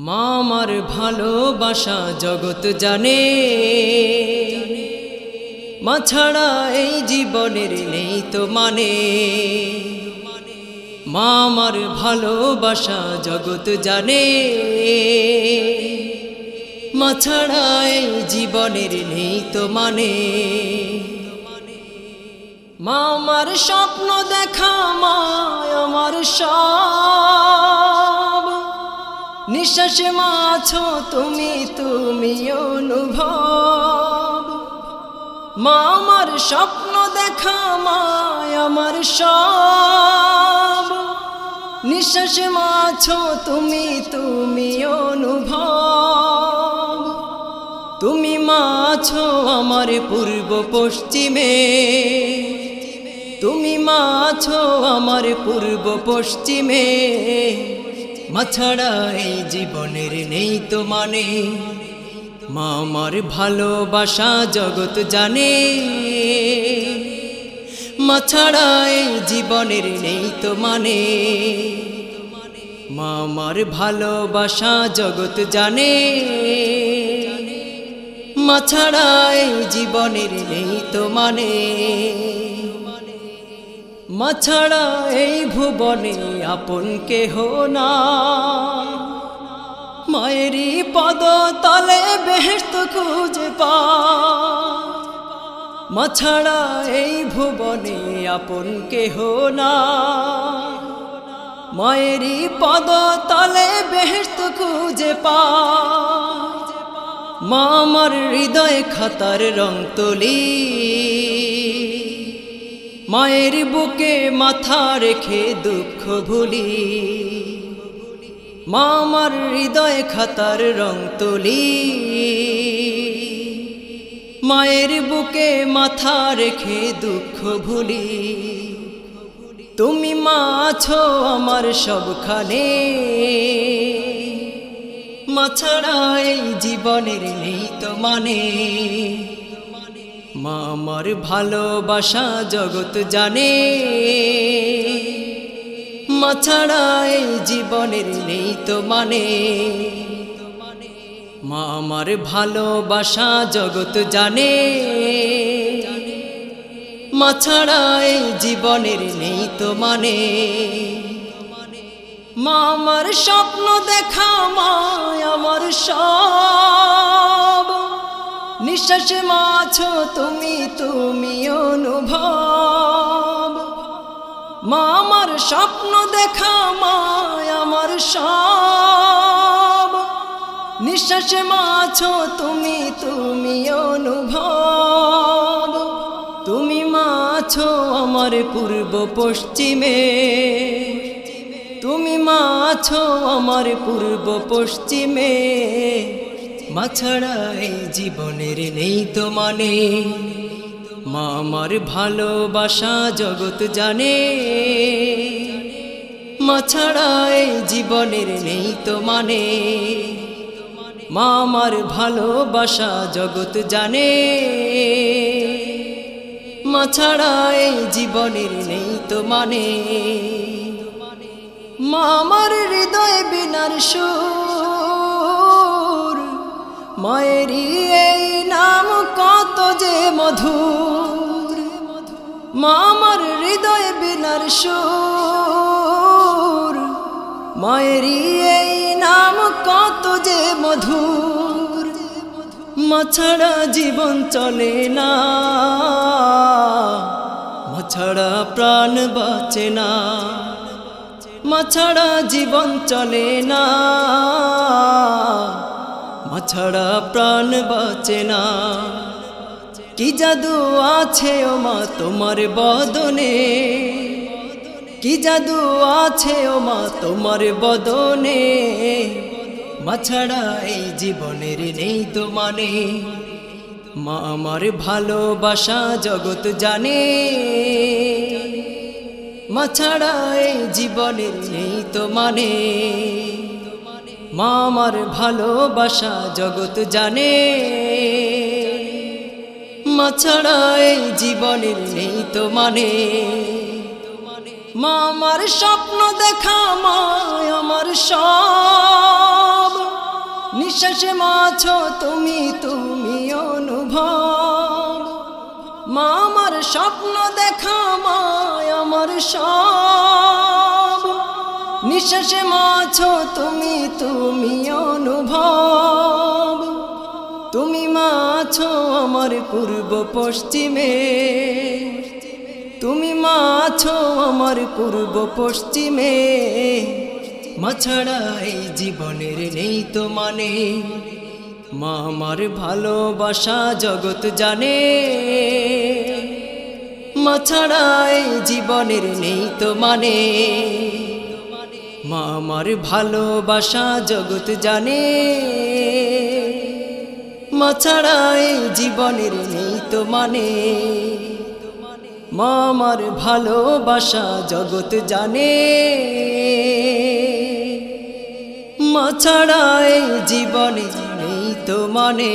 মা আমার ভালোবাসা জগৎ জানে। মা ছাড়া এই জীবনের নেই তো মানে। মামার ভালোবাসা জগৎ জানে। মা ছাড়া এই জীবনের নেই তো মানে। মামার স্বপ্ন দেখা মা আমার সব নিঃশ্বাসে মা আছো তুমি তুমি অনুভব। মা, আমার স্বপ্ন দেখা, মা, আমার সব। নিঃশ্বাসে মা আছো তুমি তুমি অনুভব। তুমি মা আছো আমার পূর্ব পশ্চিমে। তুমি মা আছো আমার পূর্ব পশ্চিমে। মা ছাড়া এই জীবনের নেই তো মানে। মা আমার ভালোবাসা জগৎ জানে। মা ছাড়া এই জীবনের নেই তো মানে। মা আমার ভালোবাসা জগৎ জানে। মা ছাড়া এই জীবনের নেই তো মানে। মা ছাড়া এই ভুবনে আপন কেহ না। মায়েরই পদ তলে বেহস্ত খুঁজে পা। মা ছাড়া এই ভুবনে আপন কেহ না। মায়েরই পদ তলে বেহস্ত খুঁজে পা। মা আমার হৃদয় খাতার রং তুলি। মায়ের বুকে মাথা রেখে দুঃখ ভুলি। মা আমার হৃদয় খাতার রং তুলি। মায়ের বুকে মাথা রেখে দুঃখ ভুলি। তুমি মা আছো আমার সবখানে। মা ছাড়া এই জীবনের নেই তো মানে। মা আমার ভালোবাসা জগৎ জানে। মা ছাড়া এই জীবনের নেই তো মানে। মা আমার ভালোবাসা জগৎ জানে। মা ছাড়া এই জীবনের নেই তো মানে। মা আমার স্বপ্ন দেখা, মা আমার সব। নিঃশ্বাসে মাছো তুমি তুমি অনুভব। মা আমার স্বপ্ন দেখা, মা আমার সব। নিঃশ্বাসে মাছো তুমি তুমি অনুভব। তুমি মাছো আমার পূর্ব পশ্চিমে। তুমি মাছো আমার পূর্ব পশ্চিমে। মা এই জীবনের নেই তো মানে। মা আমার ভালোবাসা জগৎ জানে। মা এই জীবনের নেই তো মানে। মা আমার ভালোবাসা জগৎ জানে। মা এই জীবনের নেই তো মানে। মা আমার হৃদয় বিনার সুর। মায়েরই এই নাম কত যে মধুর। মা আমার হৃদয় বিনার সুর। মায়েরই এই নাম কত যে মধুর। মা জীবন চলে না। মা প্রাণ বাঁচে না। মা জীবন চলে না। মা ছাড়া প্রাণ বাঁচে না। কি জাদু আছে ও মা তোমার বদনে? কি জাদু আছে ও মা তোমার বদনে? মা ছাড়া এই জীবনের নেই তো মানে। মা আমার ভালোবাসা জগৎ জানে। মা ছাড়া এই জীবনের নেই তো মানে। মা আমার ভালোবাসা জগৎ জানে। মা ছাড়া এই জীবনের নেই তো মানে। মা আমার স্বপ্ন দেখা মা আমার সব। নিঃশ্বাসে মাছো, তুমি তুমি অনুভব। মা আমার স্বপ্ন দেখা মায় আমার সব। নিঃশ্বাসে মাছো তুমি তুমি অনুভব। তুমি মাছো আমার পূর্ব পশ্চিমে। তুমি মাছো আমার পূর্ব পশ্চিমে। মাছাড়া এই জীবনের নেই তো মানে। মা আমার ভালোবাসা জগৎ জানে। মাছাড়া এই জীবনের নেই তো মানে। মা আমার ভালোবাসা জগৎ জানে। মাছাড়া এই জীবনের নেই তো মানে। মা আমার ভালোবাসা জগৎ জানে। মা ছাড়া এই নেই তো মানে।